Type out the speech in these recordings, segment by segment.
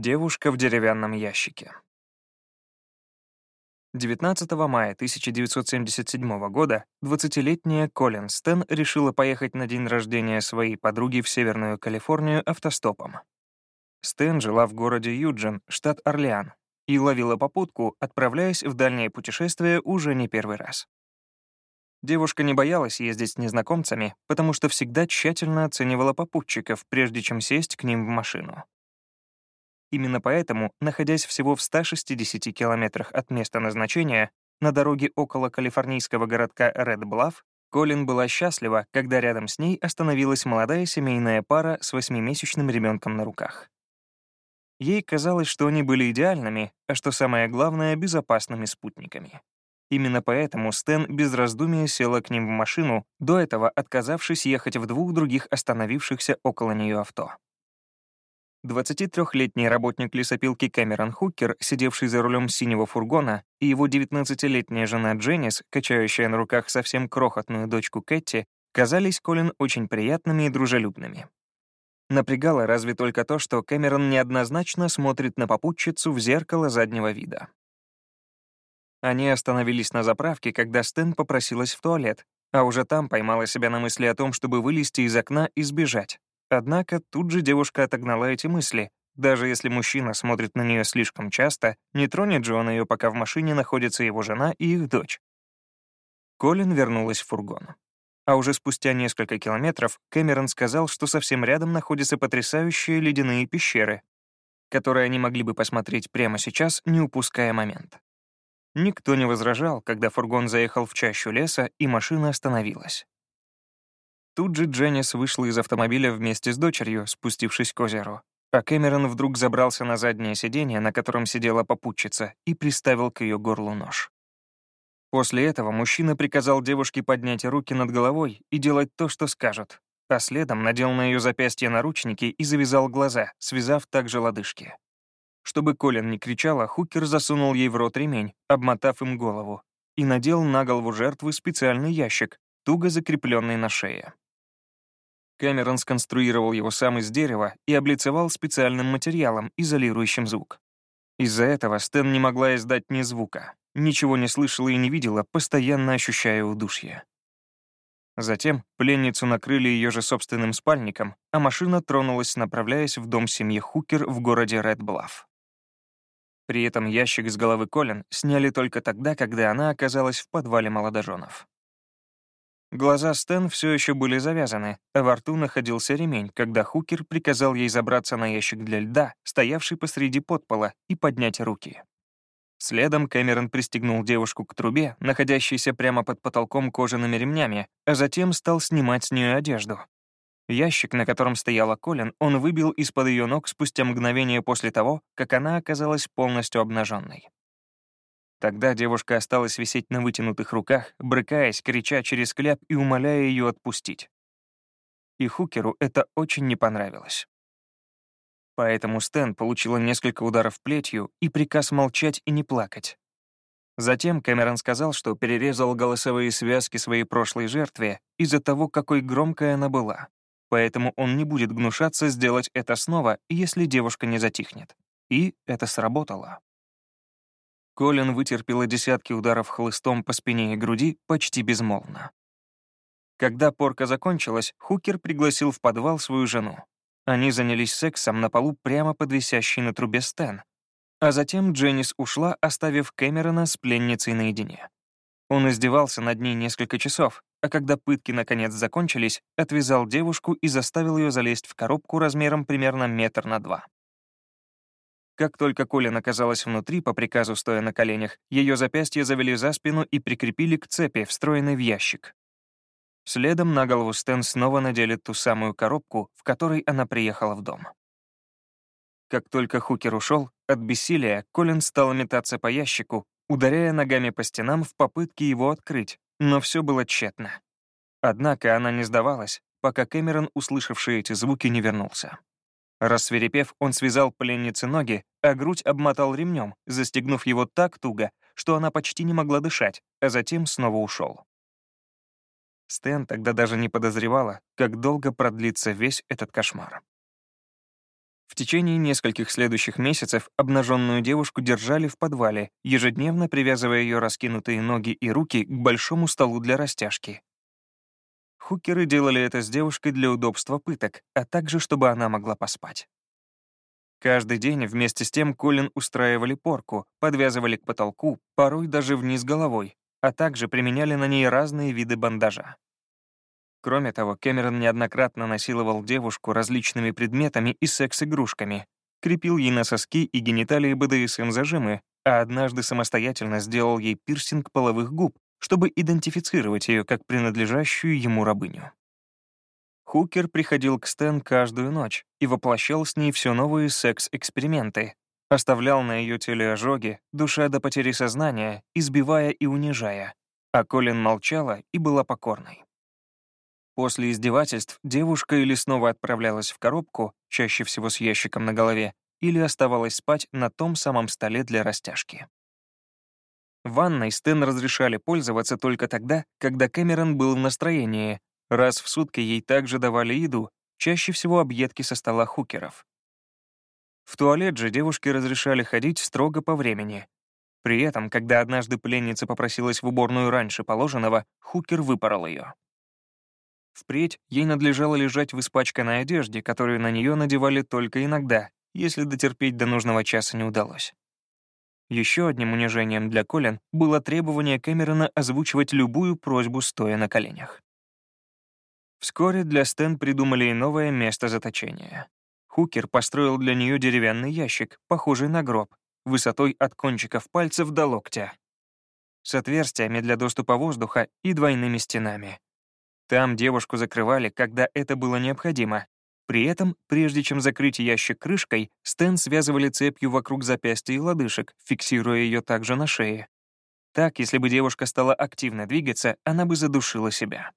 Девушка в деревянном ящике. 19 мая 1977 года 20-летняя Колин Стэн решила поехать на день рождения своей подруги в Северную Калифорнию автостопом. Стэн жила в городе Юджин, штат Орлеан, и ловила попутку, отправляясь в дальнее путешествие уже не первый раз. Девушка не боялась ездить с незнакомцами, потому что всегда тщательно оценивала попутчиков, прежде чем сесть к ним в машину. Именно поэтому, находясь всего в 160 километрах от места назначения, на дороге около калифорнийского городка Ред Блафф, Колин была счастлива, когда рядом с ней остановилась молодая семейная пара с восьмимесячным ребенком на руках. Ей казалось, что они были идеальными, а что самое главное — безопасными спутниками. Именно поэтому Стэн без раздумия села к ним в машину, до этого отказавшись ехать в двух других остановившихся около нее авто. 23-летний работник лесопилки Кэмерон Хукер, сидевший за рулем синего фургона, и его 19-летняя жена Дженнис, качающая на руках совсем крохотную дочку Кэти, казались Колин очень приятными и дружелюбными. Напрягало разве только то, что Кэмерон неоднозначно смотрит на попутчицу в зеркало заднего вида. Они остановились на заправке, когда Стэн попросилась в туалет, а уже там поймала себя на мысли о том, чтобы вылезти из окна и сбежать. Однако тут же девушка отогнала эти мысли. Даже если мужчина смотрит на нее слишком часто, не тронет же он ее, пока в машине находится его жена и их дочь. Колин вернулась в фургон. А уже спустя несколько километров Кэмерон сказал, что совсем рядом находятся потрясающие ледяные пещеры, которые они могли бы посмотреть прямо сейчас, не упуская момент. Никто не возражал, когда фургон заехал в чащу леса, и машина остановилась. Тут же Дженнис вышла из автомобиля вместе с дочерью, спустившись к озеру. А Кэмерон вдруг забрался на заднее сиденье, на котором сидела попутчица, и приставил к ее горлу нож. После этого мужчина приказал девушке поднять руки над головой и делать то, что скажут, а следом надел на ее запястье наручники и завязал глаза, связав также лодыжки. Чтобы Колин не кричала, Хукер засунул ей в рот ремень, обмотав им голову, и надел на голову жертвы специальный ящик, туго закрепленный на шее. Кэмерон сконструировал его сам из дерева и облицевал специальным материалом, изолирующим звук. Из-за этого Стэн не могла издать ни звука, ничего не слышала и не видела, постоянно ощущая удушье. Затем пленницу накрыли ее же собственным спальником, а машина тронулась, направляясь в дом семьи Хукер в городе Ред-Блафф. При этом ящик с головы Колин сняли только тогда, когда она оказалась в подвале молодоженов. Глаза Стэн все еще были завязаны, а во рту находился ремень, когда Хукер приказал ей забраться на ящик для льда, стоявший посреди подпола, и поднять руки. Следом Кэмерон пристегнул девушку к трубе, находящейся прямо под потолком кожаными ремнями, а затем стал снимать с нее одежду. Ящик, на котором стояла Колин, он выбил из-под ее ног спустя мгновение после того, как она оказалась полностью обнаженной. Тогда девушка осталась висеть на вытянутых руках, брыкаясь, крича через кляп и умоляя ее отпустить. И Хукеру это очень не понравилось. Поэтому Стэн получила несколько ударов плетью и приказ молчать и не плакать. Затем Кэмерон сказал, что перерезал голосовые связки своей прошлой жертве из-за того, какой громкой она была. Поэтому он не будет гнушаться сделать это снова, если девушка не затихнет. И это сработало. Колин вытерпела десятки ударов хлыстом по спине и груди почти безмолвно. Когда порка закончилась, Хукер пригласил в подвал свою жену. Они занялись сексом на полу прямо под висящей на трубе Стэн. А затем Дженнис ушла, оставив Кэмерона с пленницей наедине. Он издевался над ней несколько часов, а когда пытки наконец закончились, отвязал девушку и заставил ее залезть в коробку размером примерно метр на два. Как только Колин оказалась внутри, по приказу стоя на коленях, ее запястье завели за спину и прикрепили к цепи, встроенной в ящик. Следом на голову Стэн снова надели ту самую коробку, в которой она приехала в дом. Как только Хукер ушел, от бессилия Колин стал метаться по ящику, ударяя ногами по стенам в попытке его открыть, но все было тщетно. Однако она не сдавалась, пока Кэмерон, услышавший эти звуки, не вернулся. Рассверепев, он связал пленнице ноги, а грудь обмотал ремнем, застегнув его так туго, что она почти не могла дышать, а затем снова ушел. Стэн тогда даже не подозревала, как долго продлится весь этот кошмар. В течение нескольких следующих месяцев обнаженную девушку держали в подвале, ежедневно привязывая ее раскинутые ноги и руки к большому столу для растяжки. Хукеры делали это с девушкой для удобства пыток, а также чтобы она могла поспать. Каждый день вместе с тем Колин устраивали порку, подвязывали к потолку, порой даже вниз головой, а также применяли на ней разные виды бандажа. Кроме того, Кэмерон неоднократно насиловал девушку различными предметами и секс-игрушками, крепил ей на соски и гениталии БДСМ-зажимы, а однажды самостоятельно сделал ей пирсинг половых губ, чтобы идентифицировать ее как принадлежащую ему рабыню. Хукер приходил к Стэн каждую ночь и воплощал с ней все новые секс-эксперименты, оставлял на ее теле ожоги, душа до потери сознания, избивая и унижая, а Колин молчала и была покорной. После издевательств девушка или снова отправлялась в коробку, чаще всего с ящиком на голове, или оставалась спать на том самом столе для растяжки. Ванной Стэн разрешали пользоваться только тогда, когда Кэмерон был в настроении. Раз в сутки ей также давали еду, чаще всего объедки со стола хукеров. В туалет же девушке разрешали ходить строго по времени. При этом, когда однажды пленница попросилась в уборную раньше положенного, хукер выпорол ее. Впредь ей надлежало лежать в испачканной одежде, которую на нее надевали только иногда, если дотерпеть до нужного часа не удалось. Еще одним унижением для Колин было требование Кэмерона озвучивать любую просьбу, стоя на коленях. Вскоре для Стэн придумали и новое место заточения. Хукер построил для нее деревянный ящик, похожий на гроб, высотой от кончиков пальцев до локтя, с отверстиями для доступа воздуха и двойными стенами. Там девушку закрывали, когда это было необходимо. При этом, прежде чем закрыть ящик крышкой, Стэн связывали цепью вокруг запястья и лодыжек, фиксируя ее также на шее. Так, если бы девушка стала активно двигаться, она бы задушила себя.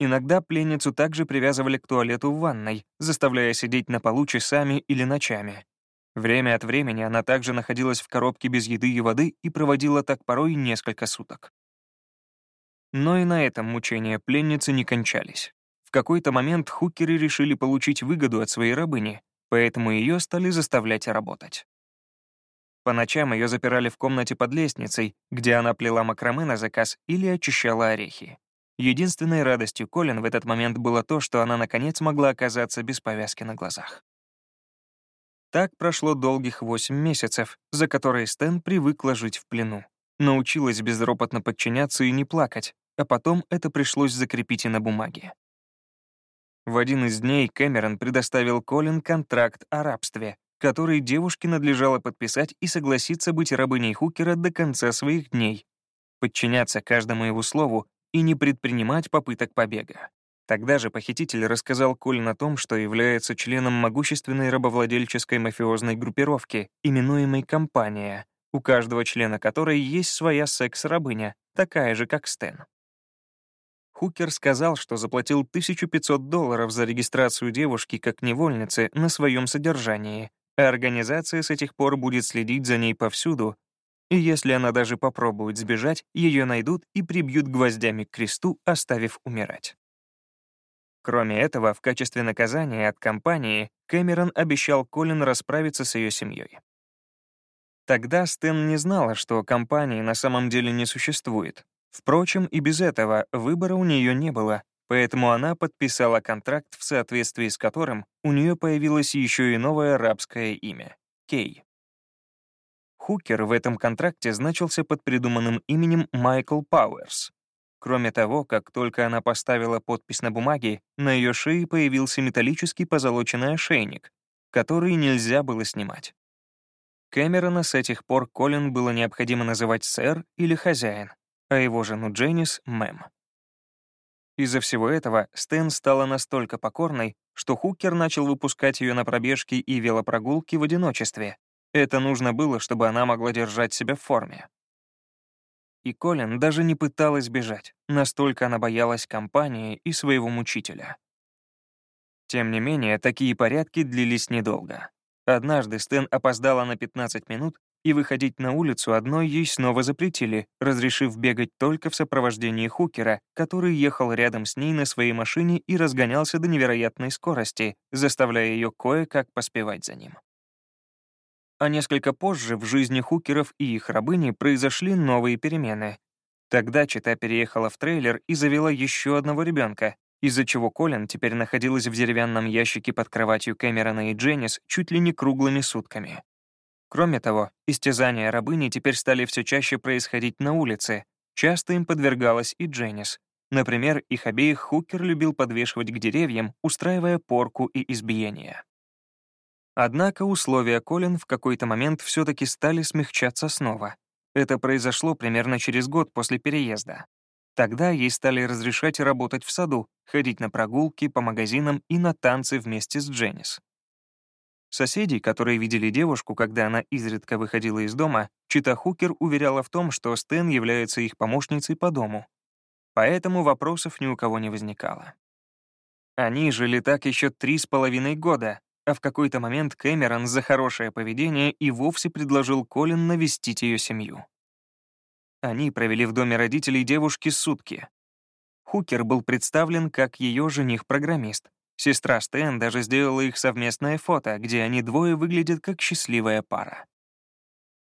Иногда пленницу также привязывали к туалету в ванной, заставляя сидеть на полу часами или ночами. Время от времени она также находилась в коробке без еды и воды и проводила так порой несколько суток. Но и на этом мучения пленницы не кончались. В какой-то момент хукеры решили получить выгоду от своей рабыни, поэтому ее стали заставлять работать. По ночам ее запирали в комнате под лестницей, где она плела макраме на заказ или очищала орехи. Единственной радостью Колин в этот момент было то, что она наконец могла оказаться без повязки на глазах. Так прошло долгих восемь месяцев, за которые Стэн привыкла жить в плену. Научилась безропотно подчиняться и не плакать, а потом это пришлось закрепить и на бумаге. В один из дней Кэмерон предоставил Колин контракт о рабстве, который девушке надлежало подписать и согласиться быть рабыней Хукера до конца своих дней, подчиняться каждому его слову и не предпринимать попыток побега. Тогда же похититель рассказал Колин о том, что является членом могущественной рабовладельческой мафиозной группировки, именуемой «Компания», у каждого члена которой есть своя секс-рабыня, такая же, как Стэн. Хукер сказал, что заплатил 1500 долларов за регистрацию девушки как невольницы на своем содержании, а организация с этих пор будет следить за ней повсюду, и если она даже попробует сбежать, ее найдут и прибьют гвоздями к кресту, оставив умирать. Кроме этого, в качестве наказания от компании Кэмерон обещал Колин расправиться с ее семьей. Тогда Стэн не знала, что компании на самом деле не существует. Впрочем, и без этого выбора у нее не было, поэтому она подписала контракт, в соответствии с которым у нее появилось еще и новое арабское имя — Кей. Хукер в этом контракте значился под придуманным именем Майкл Пауэрс. Кроме того, как только она поставила подпись на бумаге, на ее шее появился металлический позолоченный ошейник, который нельзя было снимать. Кэмерона с этих пор Колин было необходимо называть сэр или хозяин, а его жену Дженнис — мэм. Из-за всего этого Стэн стала настолько покорной, что Хукер начал выпускать ее на пробежки и велопрогулки в одиночестве. Это нужно было, чтобы она могла держать себя в форме. И Колин даже не пыталась бежать, настолько она боялась компании и своего мучителя. Тем не менее, такие порядки длились недолго. Однажды Стэн опоздала на 15 минут, и выходить на улицу одной ей снова запретили, разрешив бегать только в сопровождении Хукера, который ехал рядом с ней на своей машине и разгонялся до невероятной скорости, заставляя ее кое-как поспевать за ним. А несколько позже в жизни Хукеров и их рабыни произошли новые перемены. Тогда Чита переехала в трейлер и завела еще одного ребенка, из-за чего Колин теперь находилась в деревянном ящике под кроватью Кэмерона и Дженнис чуть ли не круглыми сутками. Кроме того, истязания рабыни теперь стали все чаще происходить на улице. Часто им подвергалась и Дженнис. Например, их обеих Хукер любил подвешивать к деревьям, устраивая порку и избиение. Однако условия Колин в какой-то момент все-таки стали смягчаться снова. Это произошло примерно через год после переезда. Тогда ей стали разрешать работать в саду, ходить на прогулки, по магазинам и на танцы вместе с Дженнис. Соседи, которые видели девушку, когда она изредка выходила из дома, Чита Хукер уверяла в том, что Стэн является их помощницей по дому. Поэтому вопросов ни у кого не возникало. Они жили так еще три с половиной года, а в какой-то момент Кэмерон за хорошее поведение и вовсе предложил Колин навестить ее семью. Они провели в доме родителей девушки сутки. Хукер был представлен как ее жених-программист, Сестра Стэн даже сделала их совместное фото, где они двое выглядят как счастливая пара.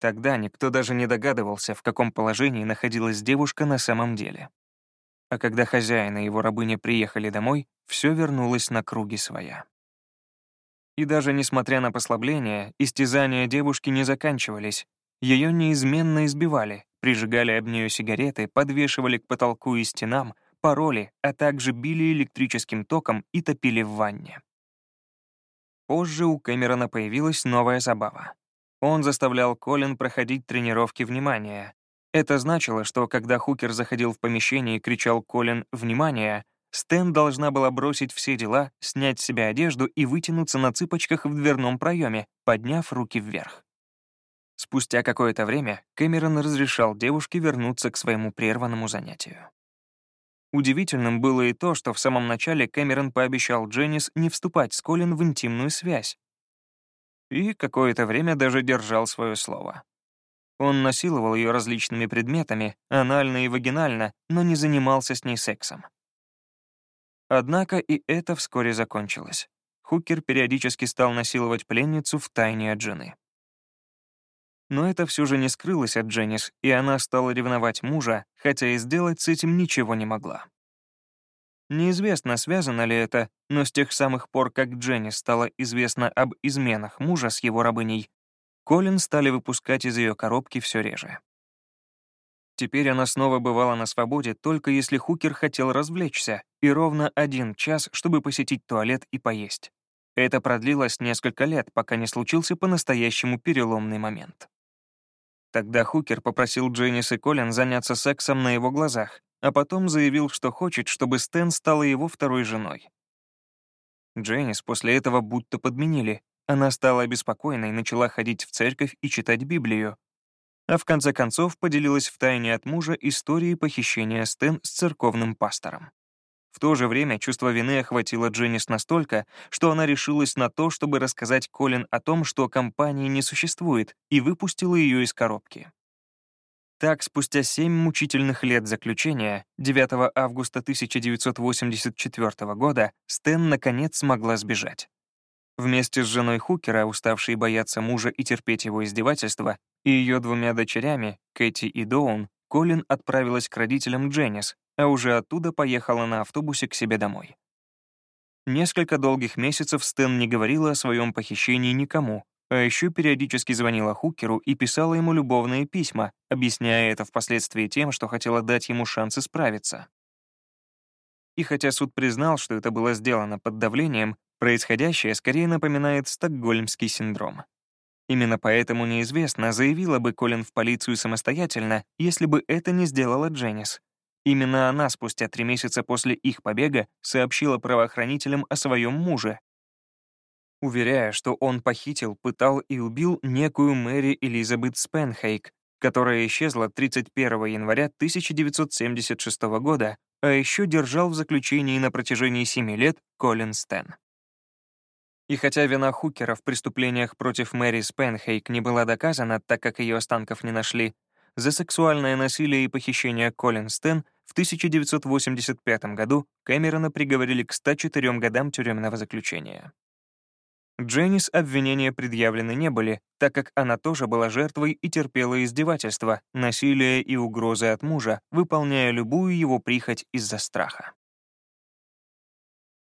Тогда никто даже не догадывался, в каком положении находилась девушка на самом деле. А когда хозяин и его рабыня приехали домой, все вернулось на круги своя. И даже несмотря на послабление, истязания девушки не заканчивались. Ее неизменно избивали, прижигали об нее сигареты, подвешивали к потолку и стенам, пароли, а также били электрическим током и топили в ванне. Позже у Кэмерона появилась новая забава. Он заставлял Колин проходить тренировки внимания. Это значило, что когда Хукер заходил в помещение и кричал Колин «Внимание!», Стэн должна была бросить все дела, снять с себя одежду и вытянуться на цыпочках в дверном проеме, подняв руки вверх. Спустя какое-то время Кэмерон разрешал девушке вернуться к своему прерванному занятию. Удивительным было и то, что в самом начале Кэмерон пообещал Дженнис не вступать с Колин в интимную связь. И какое-то время даже держал свое слово. Он насиловал ее различными предметами, анально и вагинально, но не занимался с ней сексом. Однако и это вскоре закончилось. Хукер периодически стал насиловать пленницу в тайне от жены. Но это все же не скрылось от Дженнис, и она стала ревновать мужа, хотя и сделать с этим ничего не могла. Неизвестно, связано ли это, но с тех самых пор, как Дженнис стало известно об изменах мужа с его рабыней, Колин стали выпускать из ее коробки все реже. Теперь она снова бывала на свободе, только если Хукер хотел развлечься, и ровно один час, чтобы посетить туалет и поесть. Это продлилось несколько лет, пока не случился по-настоящему переломный момент. Тогда Хукер попросил Дженнис и Колин заняться сексом на его глазах, а потом заявил, что хочет, чтобы Стэн стала его второй женой. Дженнис после этого будто подменили. Она стала обеспокоена и начала ходить в церковь и читать Библию. А в конце концов поделилась втайне от мужа историей похищения Стэн с церковным пастором. В то же время чувство вины охватило Дженнис настолько, что она решилась на то, чтобы рассказать Колин о том, что компании не существует, и выпустила ее из коробки. Так, спустя семь мучительных лет заключения, 9 августа 1984 года, Стэн наконец смогла сбежать. Вместе с женой Хукера, уставшей бояться мужа и терпеть его издевательства, и ее двумя дочерями, Кэти и Доун, Колин отправилась к родителям Дженнис, а уже оттуда поехала на автобусе к себе домой. Несколько долгих месяцев Стэн не говорила о своем похищении никому, а еще периодически звонила Хукеру и писала ему любовные письма, объясняя это впоследствии тем, что хотела дать ему шанс исправиться. И хотя суд признал, что это было сделано под давлением, происходящее скорее напоминает стокгольмский синдром. Именно поэтому неизвестно, заявила бы Колин в полицию самостоятельно, если бы это не сделала Дженнис. Именно она спустя три месяца после их побега сообщила правоохранителям о своем муже, уверяя, что он похитил, пытал и убил некую Мэри Элизабет Спенхейк, которая исчезла 31 января 1976 года, а еще держал в заключении на протяжении семи лет Колин Стэн. И хотя вина Хукера в преступлениях против Мэри Спенхейк не была доказана, так как ее останков не нашли, за сексуальное насилие и похищение Колин Стэн в 1985 году Кэмерона приговорили к 104 годам тюремного заключения. Дженнис обвинения предъявлены не были, так как она тоже была жертвой и терпела издевательства, насилие и угрозы от мужа, выполняя любую его прихоть из-за страха.